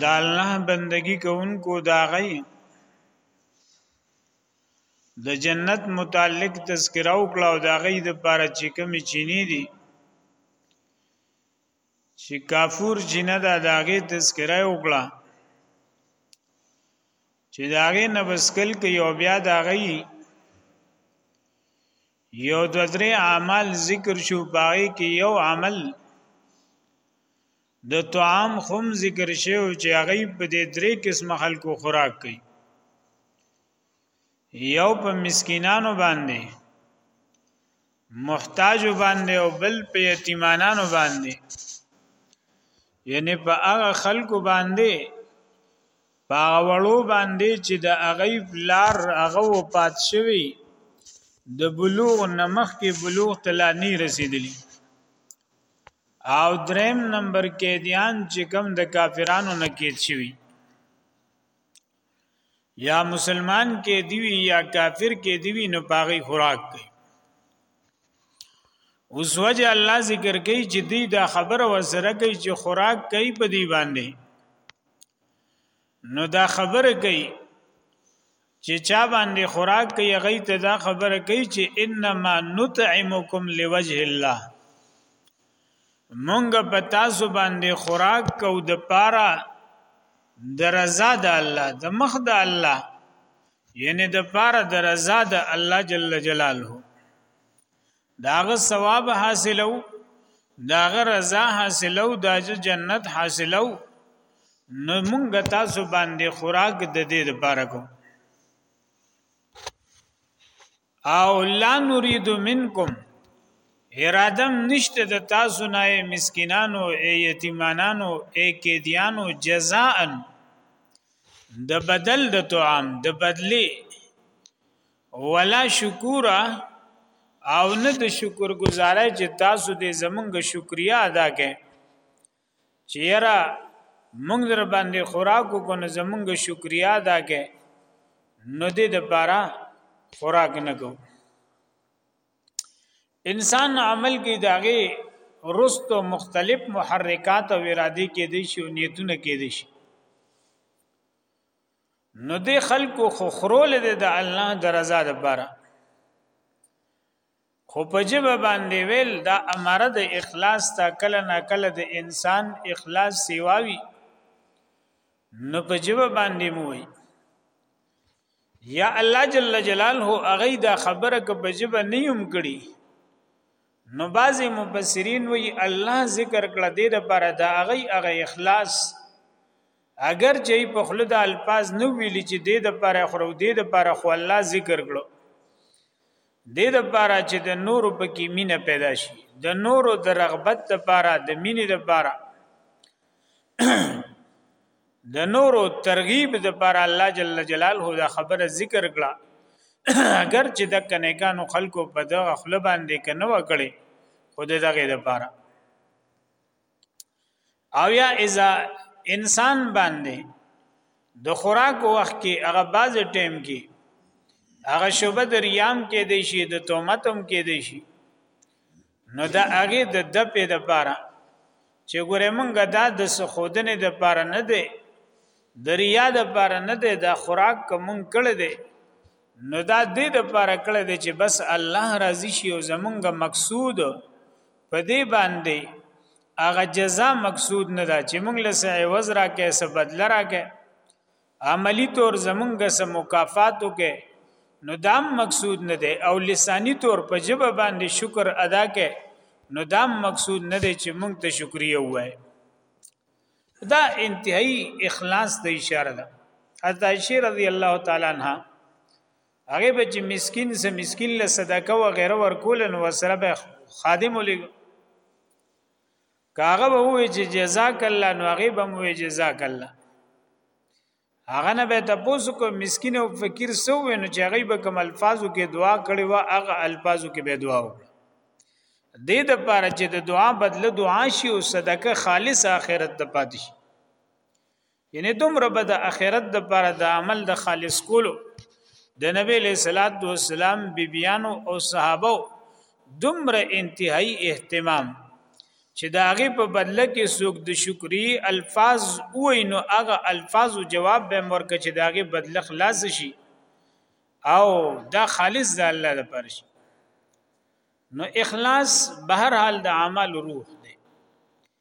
د الله بندگی کوونکو دا غي د جنت متعلق تذکرہ او کړه او دا غي د پاره چې کوم چینی دي چې کافور جنہ دا داغه تذکرہ او کړه چې داغه نبسکل کې یو بیا دا غي یو د درې اعمال ذکر شو پای کې یو عمل د طعام خم ذکر شوی چې هغه په دې درې قسم خلکو خوراک کوي یو په مسکینانو باندې محتاج باندې او بل په یتیمانانو باندې یعنی په هغه خلکو باندې په وړو باندې چې د اغیب لار هغه وپات شوی د بلوغ نمخ کې بلوغ تلانی رسیدلی او دریم نمبر قیدیان چې کم د کافرانو نه قید شوی یا مسلمان کې دیوی یا کافر کې دیوی نو پاغي خوراک کوي اوس وجه الله ذکر کوي چې دی دا خبره وسره کوي چې خوراک کوي په دی باندې نو دا خبره کوي چې چا باندې خوراک کوي غي ته دا خبره کوي چې انما نطعمکم لوجه الله مونږ په تاسو باندې خوراک کو د پاره د رضا د الله د مخ د الله یعنی د پاره د رضا د الله جل جلاله داغه ثواب حاصلو داغه رضا حاصلو د جنت حاصلو نو مونږ تاسو باندې خوراک د دې لپاره کو او لا نريد منکم ارادم نشته د تاسو نه مسکینانو ای یتیمانانو ای کېدیانو جزاء د بدل د طعام د بدلی ولا شکورا او نه د شکر گزارای چې تاسو دې زمونږ شکریا ادا کړئ چیرې مونږ در باندې خوراک کو نه زمونږ شکریا ادا کړئ نو دې د پاره خوراک نه کو انسان عمل کې داغه رست او مختلف محرکات او ارادي کې دي شي او نیتونه کې دي شي نو دې خلکو خو خرول دې د الله د رضا لپاره خو په جبه باندې ویل دا اماره د اخلاص تا کله نا کله د انسان اخلاص سیواوي نو په جبه باندې موي یا الله جل جلاله هغه دا خبره که په جبه نیوم کړي نو بعضی مفسرین وی الله ذکر کړه دې لپاره دا هغه هغه اخلاص اگر چې په خله د الفاظ نو ویلی چې دې د پاره خورو دې د پاره خو الله ذکر کړو دې د پاره چې د نور په کې مینه پیدا شي د نور د رغبت د پاره د مینې د پاره د نور ترغیب د پاره الله جل جلاله دا خبره ذکر کړه اگر چې د کنيکانو خلکو په دغه خله باندې کنه وکړي خود دغه د پاره او یا اذا انسان باندې د خوراک وخت کې هغه باز ټیم کې هغه شوبه د ریام کې دی شي د تومتم کې دی شي نو دا هغه د دپې د پاره چې ګوره مونږه دا د سخودنې د پاره نه دی د ریا د پاره نه دی دا خوراک کوم کړه دی نو دا دې د پاره کړه دی چې بس الله راضي شي او زمونږه مقصود په دې باندې هغه جزا مقصود نه ده چې موږ له سه عوض را کې سه بدل را کې عملی طور زمونږ سه مکافات وکې نو دام مقصود نه ده او لسانی طور په جبه باندې شکر ادا کې نو دام مقصود نه ده چې موږ ته شکریا وای دا انتهایی اخلاص ته اشاره ده حضرت عائشہ رضی الله تعالی عنها هغه به چې مسكين سه مسكين له صدقه و غیره ورکول نو سره به خادم ولګ کاغه به وې چې جزاک الله نو هغه به مو جزاک الله هغه نه به تاسو کو مسكين او فقير سو نو چې هغه به کوم الفاظو کې دعا کړي وا هغه الفاظو کې به دعا وکړي دې د پاره چې د دعا بدله دعا شي او صدقه خالص آخرت ته پاتې شي یعنی دومره به د اخرت د پر د عمل د خالص کولو د نبی له صلوات و سلام بیبیانو او صحابه دومره انتهایی اهتمام چې دا غي په بدله کې سوق د شکرې الفاظ وای نو هغه الفاظ او جواب به مور کې چې دا غي بدله خلاص شي او دا خالص د الله لپاره شي نو اخلاص بهر حال د اعمال روح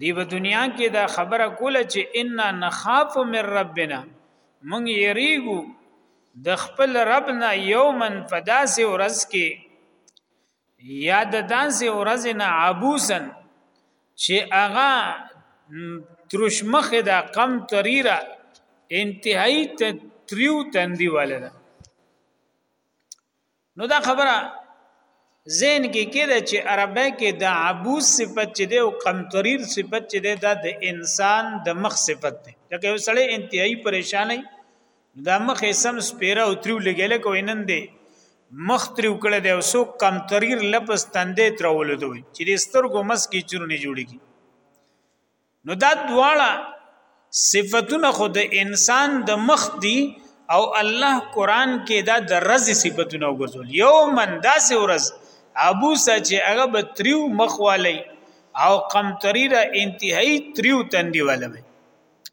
دی په دنیا کې دا خبره کوله چې ان نخاف من ربنا مونږ یریګو د خپل رب نه یومن فداسه ورځ کې یا د داسې ورځ نه عبوسن چې هغه ترشمخه دا قم تریره انتهایی تریو تندی والده نو دا خبره زین کې کېده چې عربی کې د عبوس صفت چې دی او قمطریر صفت چې دی دا د انسان د مخ صفت دی لکه یو سړی انتهایی پریشانای دا مخ یې سم سپیره او تریو لګیل کو نن دی مخ تریو کړه دی او سو قمطریر لپس تندې ترول دوی چې د سترګو مس کې چرونه جوړیږي نو دا دواړه صفاتونه خو د انسان د مخ دي او الله قران کې دا د رز صفاتونه وګرځول یو من داس ورز ابو سچ هغه به تریو مخوالی او قمطری را انتهایی تریو تندی ولوي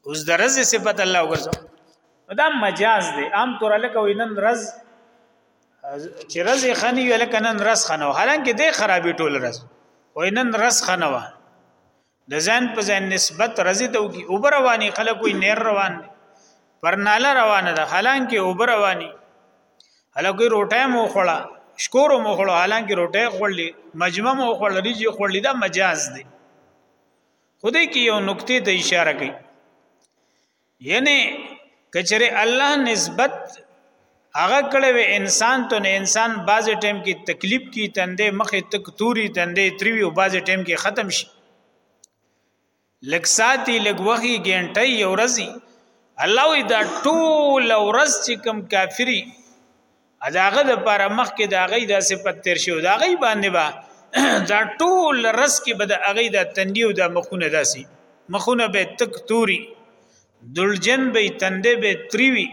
اوس د رز صفات الله وګرځول دا مجاز دی عام طور لکه وینن رز چې رز خنی ویل کنن رز خنو حالانکه دې خرابې ټول رز وینن رز خنوه د ځان په ځان نسبت رضی ته کی اوبر رواني خلک وي نیر روان دي پر ناله روانه ده حالانکه اوبر رواني خلک وي روټه مو خړه شکور مو خړه حالانکه روټه خړلې مجمع مو خړلې ریږي خړلې دا مجاز دي خدای کی یو نقطې ته اشاره کوي یعنی کچره الله نسبت هغه کړه و انسان ته نه انسان باز ټیم کې تکلیف کی تندې مخه تک توري تندې تریوي او باز ټیم کې ختم شي لکساتی لګوخي ګنټي یو رزي الله وی دا ټول ورځ چې کم کافری اداغه د پر مخ کې د غي د صفت تیر شو د غي باندې با دا ټول رس کې بد غي د تندیو د مخونه داسي مخونه به تک توري دلجن به تندې به تریوي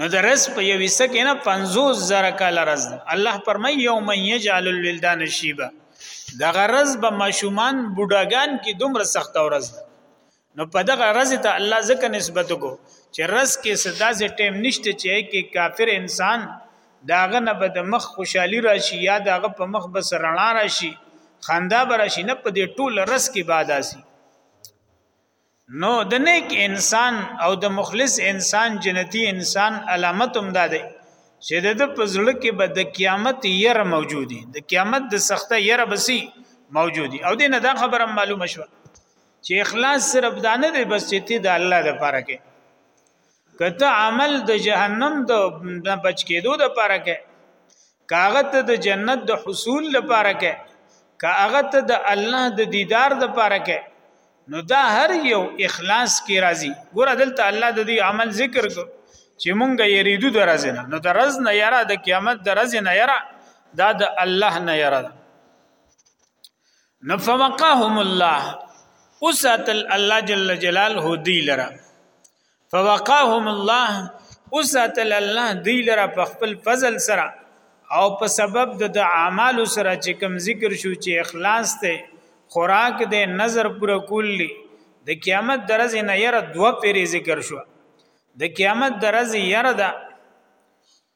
نو د رس په یو حصہ کې نه 50 زره کال رز الله پرمای یوم یجعل الولدان شیبا د غرض به ماشومان بوډاګان کې دومره سخت ورځ نو په دغه رز ته الله ځکه نسبت کو چې رز کې سداسې ټیم نشته چې کې کافر انسان داغه نه بد مخ خوشحالي راشي یا داغه په مخ بس رڼا راشي خندا براشي نه په دې ټول رز کې باداسي نو د نیک انسان او د مخلص انسان جنتی انسان علامت هم ده چې د پزړه کې به د قیامت ير موجودي د قیامت د سخته ير بسي موجودي او دینه دا خبره معلومه شوه چې اخلاص صرف دا نه دی بس چې تی د الله لپاره کې کته عمل د جهنم د بچ کېدو لپاره کې کاغه ته د جنت د حصول لپاره کې کاغه ته د الله د دیدار لپاره کې نو دا هر یو اخلاص کې راځي ګور دلته الله د دې عمل ذکر کو چې مونږه یریدو درځ نه نو درځ نه یرا د قیامت درځ نه یرا دا د الله نه یرا نفوقهم الله اوساتل الله جل جلاله دی لرا فوقاهم الله اوساتل الله دی لرا په خپل فضل سره او په سبب د اعمال سره چې کوم ذکر شو چې اخلاص ته خوراک دې نظر پر کولی د قیامت درځ نه یره دوه پیری ذکر شو د قیامت درځ یره دا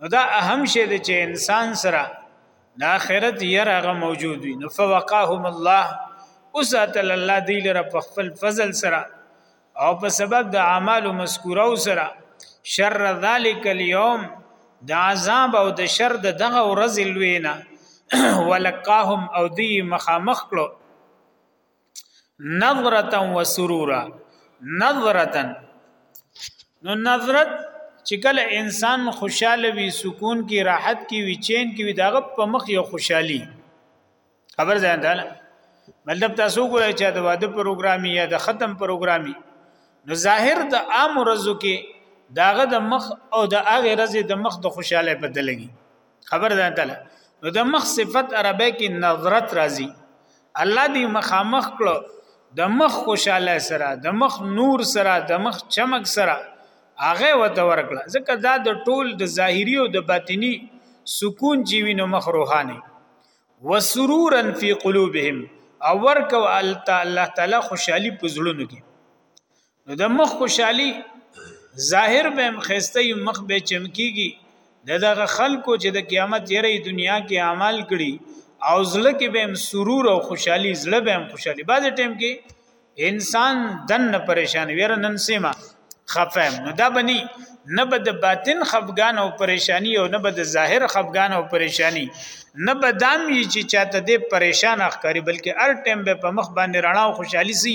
نو دا اهم شی دی چې انسان سره د آخرت یره غ موجود وي نو فوقاهم الله وساتل الله دی لره په خپل فضل سره او په سبب د اعمال مذکوره سره شر ذلک اليوم د عذاب او د شر د دغه ورځ لوینا ولقاهم او دی مخامخ کړو نظرتا و سرورا نظرتا نو نظرت چې کله انسان خوشاله وي سکون کې راحت کې وي چین کې وي داغه په مخ یو خوشحالي خبر ځان ده مطلب تاسو ګورئ چې د واده پروګرامي یا د ختم پروګرامي نو ظاهر د عام ورځو کې داغه د مخ او د هغه ورځې د مخ د خوشاله بدلږي خبر ده تعالی نو د مخ صفت عربی کې نظرت راځي الله دې مخامخ کړو د مخ خوشاله سره د مخ نور سره د مخ چمک سره هغه وته ورکړه ځکه دا د ټول د ظاهری او د باطینی سکون چې وینو مخ روحاني وسرورا فی قلوبهم او ورکو الله تعالی خوشحالي پزړونو کې نو د مخ خوشحالي ظاهر به مخسته مخ به چمکیږي دغه خلکو چې د قیامت یری دنیا کې اعمال کړي او زړه کې به سرور او خوشحالي زړه به خوشحالي بعض ټیم کې انسان دن پریشان وير نن سیما خفه نو دا بني نه به د باطن خفګان او پریشانی او نه به د ظاهر خفګان او پریشانی نه به دام یی چې چاته دې پریشان اخکاری بلکې هر ټیم به په مخ باندې رڼا او خوشحالي سي